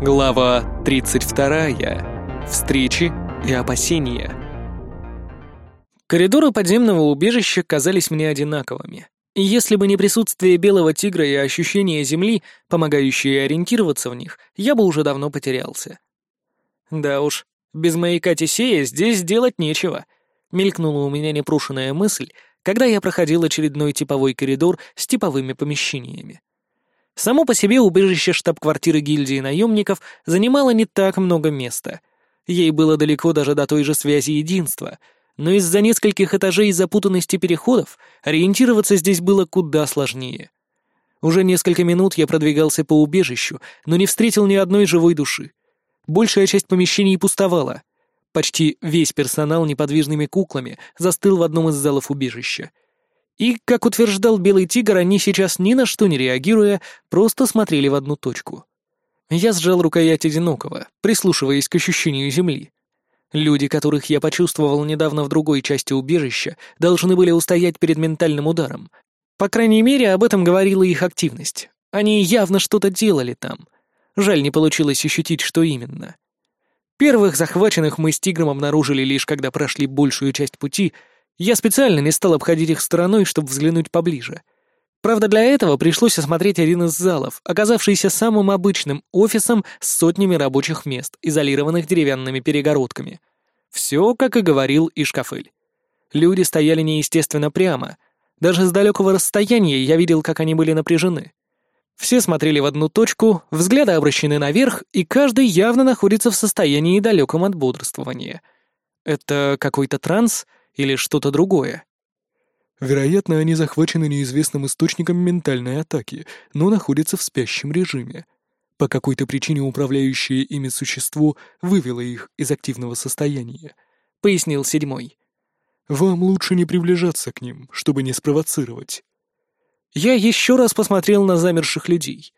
Глава 32. Встречи и опасения. Коридоры подземного убежища казались мне одинаковыми. И если бы не присутствие белого тигра и ощущение земли, помогающие ориентироваться в них, я бы уже давно потерялся. Да уж, без маяка Тесея здесь делать нечего. Мелькнула у меня непрошенная мысль, когда я проходил очередной типовой коридор с типовыми помещениями. Само по себе убежище штаб-квартиры гильдии наемников занимало не так много места. Ей было далеко даже до той же связи единства, но из-за нескольких этажей и запутанности переходов ориентироваться здесь было куда сложнее. Уже несколько минут я продвигался по убежищу, но не встретил ни одной живой души. Большая часть помещений пустовала. Почти весь персонал неподвижными куклами застыл в одном из залов убежища — и, как утверждал Белый Тигр, они сейчас ни на что не реагируя, просто смотрели в одну точку. Я сжал рукоять одинокого, прислушиваясь к ощущению земли. Люди, которых я почувствовал недавно в другой части убежища, должны были устоять перед ментальным ударом. По крайней мере, об этом говорила их активность. Они явно что-то делали там. Жаль, не получилось ощутить, что именно. Первых захваченных мы с Тигром обнаружили лишь когда прошли большую часть пути — я специально не стал обходить их стороной, чтобы взглянуть поближе. Правда, для этого пришлось осмотреть один из залов, оказавшийся самым обычным офисом с сотнями рабочих мест, изолированных деревянными перегородками. Все, как и говорил Ишкафель. Люди стояли неестественно прямо. Даже с далекого расстояния я видел, как они были напряжены. Все смотрели в одну точку, взгляды обращены наверх, и каждый явно находится в состоянии далеком от бодрствования. Это какой-то транс — или что-то другое? Вероятно, они захвачены неизвестным источником ментальной атаки, но находятся в спящем режиме. По какой-то причине управляющее ими существо вывело их из активного состояния, — пояснил седьмой. «Вам лучше не приближаться к ним, чтобы не спровоцировать». Я еще раз посмотрел на замерших людей.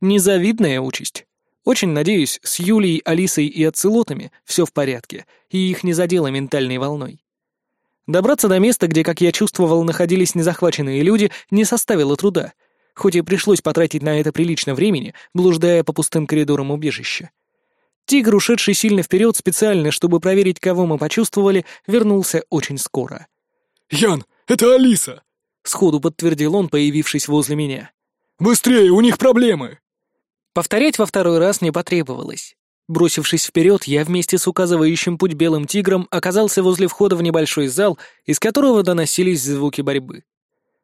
Незавидная участь. Очень надеюсь, с Юлией, Алисой и Ацелотами все в порядке, и их не задело ментальной волной. Добраться до места, где, как я чувствовал, находились незахваченные люди, не составило труда, хоть и пришлось потратить на это прилично времени, блуждая по пустым коридорам убежища. Тигр, ушедший сильно вперед специально, чтобы проверить, кого мы почувствовали, вернулся очень скоро. «Ян, это Алиса!» — сходу подтвердил он, появившись возле меня. «Быстрее, у них проблемы!» Повторять во второй раз не потребовалось. Бросившись вперед, я вместе с указывающим путь белым тигром оказался возле входа в небольшой зал, из которого доносились звуки борьбы.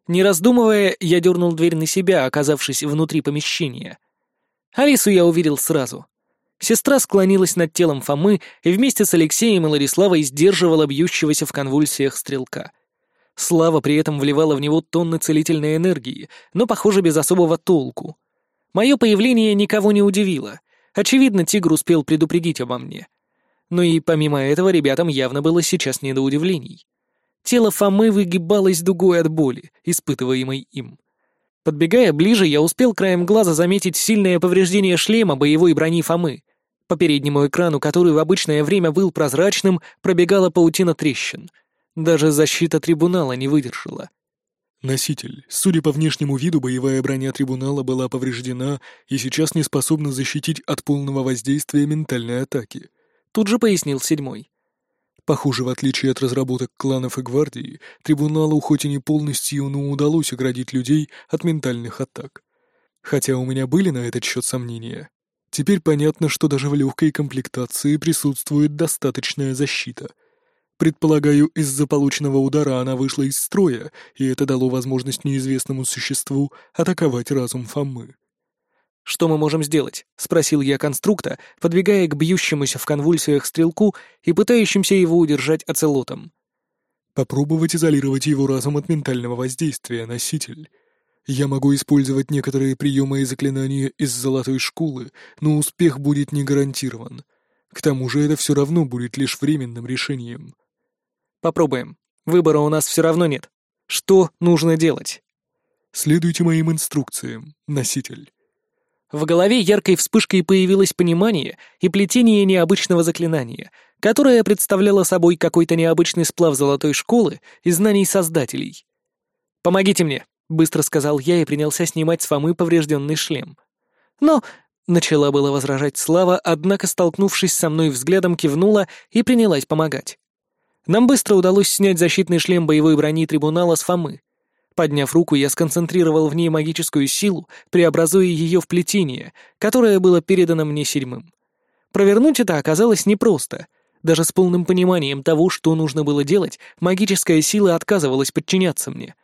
Не раздумывая, я дернул дверь на себя, оказавшись внутри помещения. Алису я увидел сразу. Сестра склонилась над телом Фомы и вместе с Алексеем и Лариславой сдерживала бьющегося в конвульсиях стрелка. Слава при этом вливала в него тонны целительной энергии, но, похоже, без особого толку. Мое появление никого не удивило — Очевидно, тигр успел предупредить обо мне. Но и помимо этого ребятам явно было сейчас не до удивлений. Тело Фомы выгибалось дугой от боли, испытываемой им. Подбегая ближе, я успел краем глаза заметить сильное повреждение шлема боевой брони Фомы. По переднему экрану, который в обычное время был прозрачным, пробегала паутина трещин. Даже защита трибунала не выдержала. Носитель. Судя по внешнему виду, боевая броня трибунала была повреждена и сейчас не способна защитить от полного воздействия ментальной атаки. Тут же пояснил седьмой. Похоже, в отличие от разработок кланов и гвардии, трибуналу хоть и не полностью, но удалось оградить людей от ментальных атак. Хотя у меня были на этот счет сомнения. Теперь понятно, что даже в легкой комплектации присутствует достаточная защита — Предполагаю, из-за полученного удара она вышла из строя, и это дало возможность неизвестному существу атаковать разум Фомы. «Что мы можем сделать?» — спросил я конструкта, подвигая к бьющемуся в конвульсиях стрелку и пытающимся его удержать оцелотом. «Попробовать изолировать его разум от ментального воздействия, носитель. Я могу использовать некоторые приемы и заклинания из золотой школы, но успех будет не гарантирован. К тому же это все равно будет лишь временным решением. Попробуем. Выбора у нас все равно нет. Что нужно делать? Следуйте моим инструкциям, носитель. В голове яркой вспышкой появилось понимание и плетение необычного заклинания, которое представляло собой какой-то необычный сплав золотой школы и знаний создателей. «Помогите мне», — быстро сказал я и принялся снимать с Фомы поврежденный шлем. Но Начала было возражать Слава, однако, столкнувшись со мной взглядом, кивнула и принялась помогать. Нам быстро удалось снять защитный шлем боевой брони трибунала с Фомы. Подняв руку, я сконцентрировал в ней магическую силу, преобразуя ее в плетение, которое было передано мне седьмым. Провернуть это оказалось непросто. Даже с полным пониманием того, что нужно было делать, магическая сила отказывалась подчиняться мне.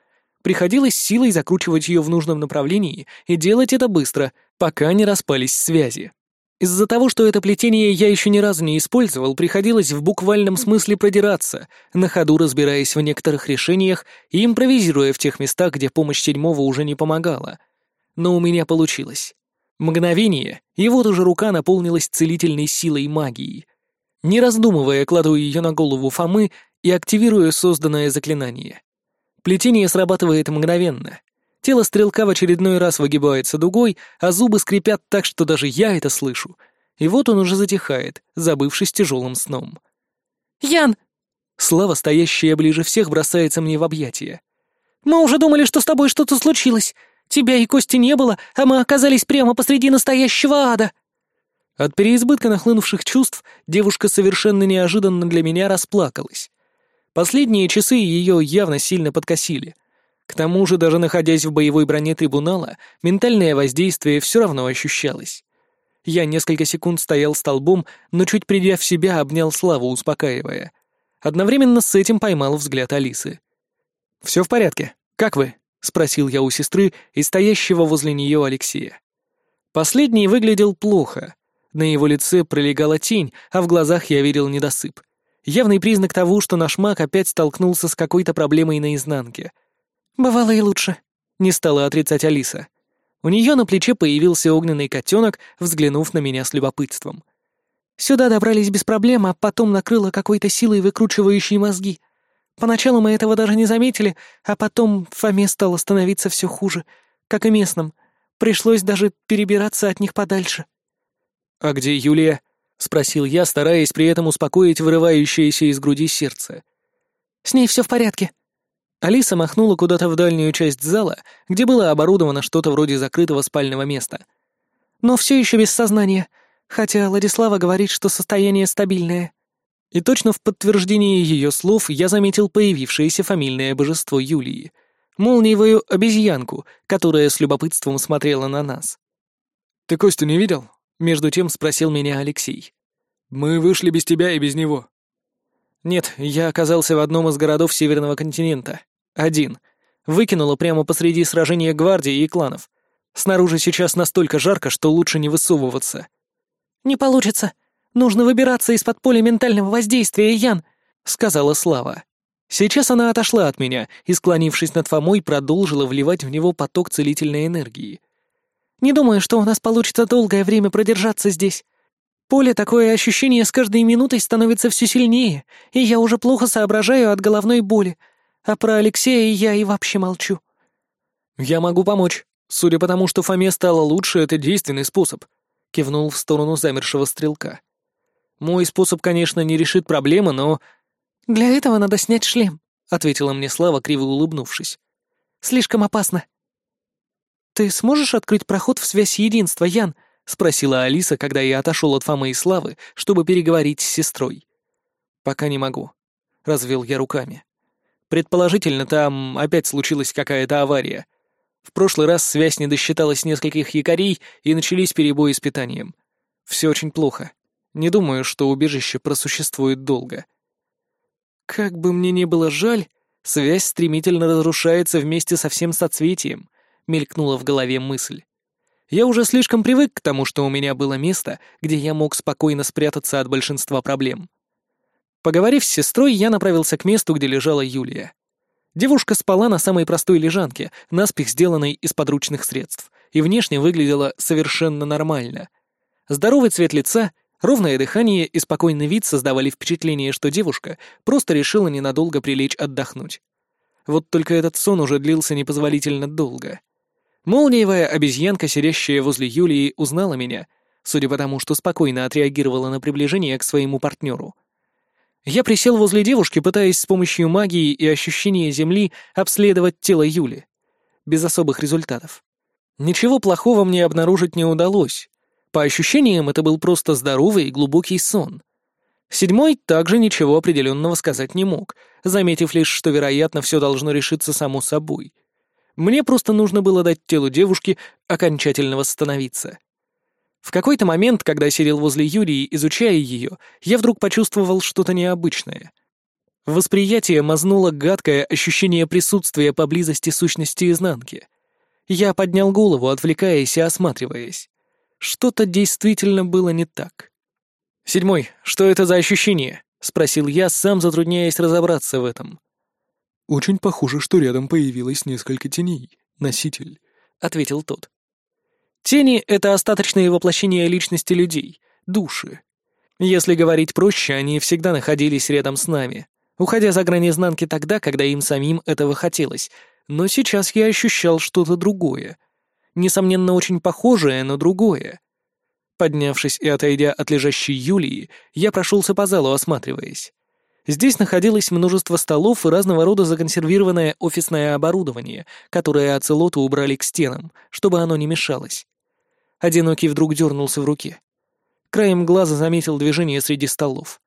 Приходилось силой закручивать ее в нужном направлении и делать это быстро, пока не распались связи. Из-за того, что это плетение я еще ни разу не использовал, приходилось в буквальном смысле продираться, на ходу разбираясь в некоторых решениях и импровизируя в тех местах, где помощь седьмого уже не помогала. Но у меня получилось. Мгновение, и вот уже рука наполнилась целительной силой магии. Не раздумывая, кладу ее на голову Фомы и активирую созданное заклинание. Плетение срабатывает мгновенно. Тело стрелка в очередной раз выгибается дугой, а зубы скрипят так, что даже я это слышу. И вот он уже затихает, забывшись тяжелым сном. «Ян!» Слава, стоящая ближе всех, бросается мне в объятия. «Мы уже думали, что с тобой что-то случилось. Тебя и Кости не было, а мы оказались прямо посреди настоящего ада!» От переизбытка нахлынувших чувств девушка совершенно неожиданно для меня расплакалась. Последние часы ее явно сильно подкосили — к тому же, даже находясь в боевой броне трибунала, ментальное воздействие все равно ощущалось. Я несколько секунд стоял столбом, но чуть придя в себя, обнял Славу, успокаивая. Одновременно с этим поймал взгляд Алисы. «Все в порядке. Как вы?» — спросил я у сестры и стоящего возле нее Алексея. Последний выглядел плохо. На его лице пролегала тень, а в глазах я видел недосып. Явный признак того, что наш маг опять столкнулся с какой-то проблемой наизнанке — «Бывало и лучше», — не стала отрицать Алиса. У нее на плече появился огненный котенок, взглянув на меня с любопытством. «Сюда добрались без проблем, а потом накрыло какой-то силой, выкручивающей мозги. Поначалу мы этого даже не заметили, а потом Фоме стало становиться все хуже, как и местным. Пришлось даже перебираться от них подальше». «А где Юлия?» — спросил я, стараясь при этом успокоить вырывающееся из груди сердце. «С ней все в порядке», Алиса махнула куда-то в дальнюю часть зала, где было оборудовано что-то вроде закрытого спального места. «Но все еще без сознания, хотя Владислава говорит, что состояние стабильное». И точно в подтверждение ее слов я заметил появившееся фамильное божество Юлии, молниевую обезьянку, которая с любопытством смотрела на нас. «Ты Костю не видел?» — между тем спросил меня Алексей. «Мы вышли без тебя и без него». «Нет, я оказался в одном из городов Северного континента. Один. Выкинуло прямо посреди сражения гвардии и кланов. Снаружи сейчас настолько жарко, что лучше не высовываться. «Не получится. Нужно выбираться из-под поля ментального воздействия, Ян», — сказала Слава. Сейчас она отошла от меня и, склонившись над Фомой, продолжила вливать в него поток целительной энергии. «Не думаю, что у нас получится долгое время продержаться здесь. Поле такое ощущение с каждой минутой становится все сильнее, и я уже плохо соображаю от головной боли, а про Алексея я и вообще молчу». «Я могу помочь. Судя по тому, что Фоме стало лучше, это действенный способ», — кивнул в сторону замершего стрелка. «Мой способ, конечно, не решит проблемы, но...» «Для этого надо снять шлем», — ответила мне Слава, криво улыбнувшись. «Слишком опасно». «Ты сможешь открыть проход в связь единства, Ян?» — спросила Алиса, когда я отошел от Фомы и Славы, чтобы переговорить с сестрой. «Пока не могу», — развел я руками. Предположительно, там опять случилась какая-то авария. В прошлый раз связь не досчиталась нескольких якорей, и начались перебои с питанием. Все очень плохо. Не думаю, что убежище просуществует долго. Как бы мне ни было жаль, связь стремительно разрушается вместе со всем соцветием, мелькнула в голове мысль. Я уже слишком привык к тому, что у меня было место, где я мог спокойно спрятаться от большинства проблем. Поговорив с сестрой, я направился к месту, где лежала Юлия. Девушка спала на самой простой лежанке, наспех сделанной из подручных средств, и внешне выглядела совершенно нормально. Здоровый цвет лица, ровное дыхание и спокойный вид создавали впечатление, что девушка просто решила ненадолго прилечь отдохнуть. Вот только этот сон уже длился непозволительно долго. Молниевая обезьянка, сидящая возле Юлии, узнала меня, судя по тому, что спокойно отреагировала на приближение к своему партнеру — я присел возле девушки, пытаясь с помощью магии и ощущения земли обследовать тело Юли. Без особых результатов. Ничего плохого мне обнаружить не удалось. По ощущениям, это был просто здоровый и глубокий сон. Седьмой также ничего определенного сказать не мог, заметив лишь, что, вероятно, все должно решиться само собой. Мне просто нужно было дать телу девушки окончательно восстановиться. В какой-то момент, когда сидел возле Юрии, изучая ее, я вдруг почувствовал что-то необычное. Восприятие мазнуло гадкое ощущение присутствия поблизости сущности изнанки. Я поднял голову, отвлекаясь и осматриваясь. Что-то действительно было не так. «Седьмой, что это за ощущение?» — спросил я, сам затрудняясь разобраться в этом. «Очень похоже, что рядом появилось несколько теней, носитель», — ответил тот. «Тени — это остаточные воплощения личности людей, души. Если говорить проще, они всегда находились рядом с нами, уходя за грани изнанки тогда, когда им самим этого хотелось, но сейчас я ощущал что-то другое. Несомненно, очень похожее, но другое. Поднявшись и отойдя от лежащей Юлии, я прошелся по залу, осматриваясь. Здесь находилось множество столов и разного рода законсервированное офисное оборудование, которое оцелоты убрали к стенам, чтобы оно не мешалось. Одинокий вдруг дернулся в руке. Краем глаза заметил движение среди столов.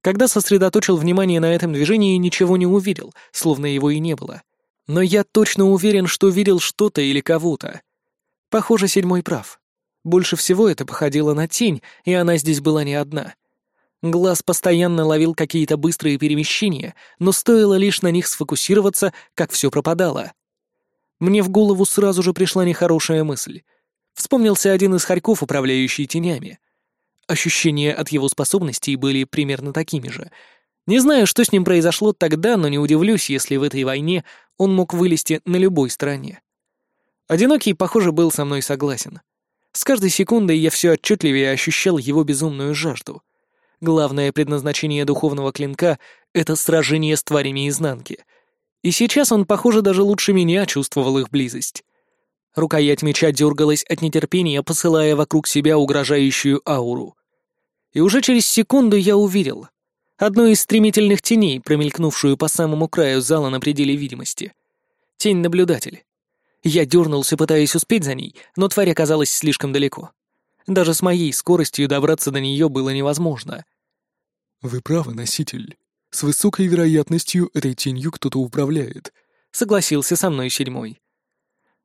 Когда сосредоточил внимание на этом движении, ничего не увидел, словно его и не было. Но я точно уверен, что видел что-то или кого-то. Похоже, седьмой прав. Больше всего это походило на тень, и она здесь была не одна. Глаз постоянно ловил какие-то быстрые перемещения, но стоило лишь на них сфокусироваться, как все пропадало. Мне в голову сразу же пришла нехорошая мысль. Вспомнился один из хорьков, управляющий тенями. Ощущения от его способностей были примерно такими же. Не знаю, что с ним произошло тогда, но не удивлюсь, если в этой войне он мог вылезти на любой стороне. Одинокий, похоже, был со мной согласен. С каждой секундой я все отчетливее ощущал его безумную жажду. Главное предназначение духовного клинка — это сражение с тварями изнанки. И сейчас он, похоже, даже лучше меня чувствовал их близость. Рукоять меча дергалась от нетерпения, посылая вокруг себя угрожающую ауру. И уже через секунду я увидел одну из стремительных теней, промелькнувшую по самому краю зала на пределе видимости. Тень-наблюдатель. Я дернулся, пытаясь успеть за ней, но тварь оказалась слишком далеко. Даже с моей скоростью добраться до нее было невозможно. «Вы правы, носитель. С высокой вероятностью этой тенью кто-то управляет», — согласился со мной седьмой.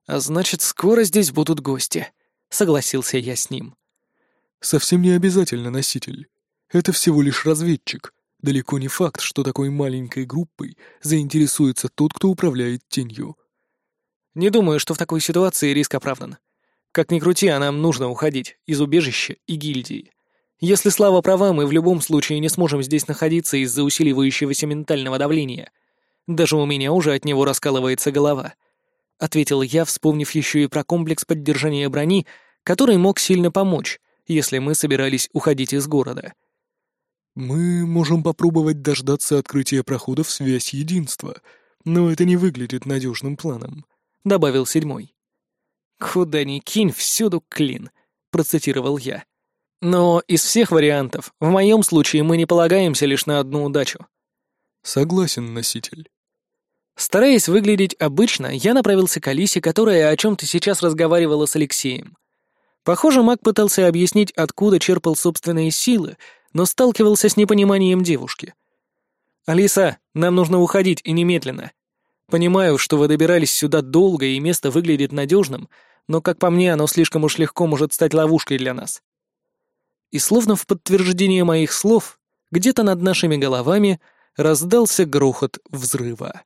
«А значит, скоро здесь будут гости», — согласился я с ним. «Совсем не обязательно носитель. Это всего лишь разведчик. Далеко не факт, что такой маленькой группой заинтересуется тот, кто управляет тенью. Не думаю, что в такой ситуации риск оправдан. Как ни крути, а нам нужно уходить из убежища и гильдии. Если Слава права, мы в любом случае не сможем здесь находиться из-за усиливающегося ментального давления. Даже у меня уже от него раскалывается голова. Ответил я, вспомнив еще и про комплекс поддержания брони, который мог сильно помочь, если мы собирались уходить из города. «Мы можем попробовать дождаться открытия прохода в связь единства, но это не выглядит надежным планом», — добавил седьмой. «Куда ни кинь, всюду клин», — процитировал я. «Но из всех вариантов, в моем случае мы не полагаемся лишь на одну удачу». «Согласен, носитель». Стараясь выглядеть обычно, я направился к Алисе, которая о чем-то сейчас разговаривала с Алексеем. Похоже, маг пытался объяснить, откуда черпал собственные силы, но сталкивался с непониманием девушки. «Алиса, нам нужно уходить и немедленно», Понимаю, что вы добирались сюда долго, и место выглядит надежным, но, как по мне, оно слишком уж легко может стать ловушкой для нас. И словно в подтверждение моих слов, где-то над нашими головами раздался грохот взрыва.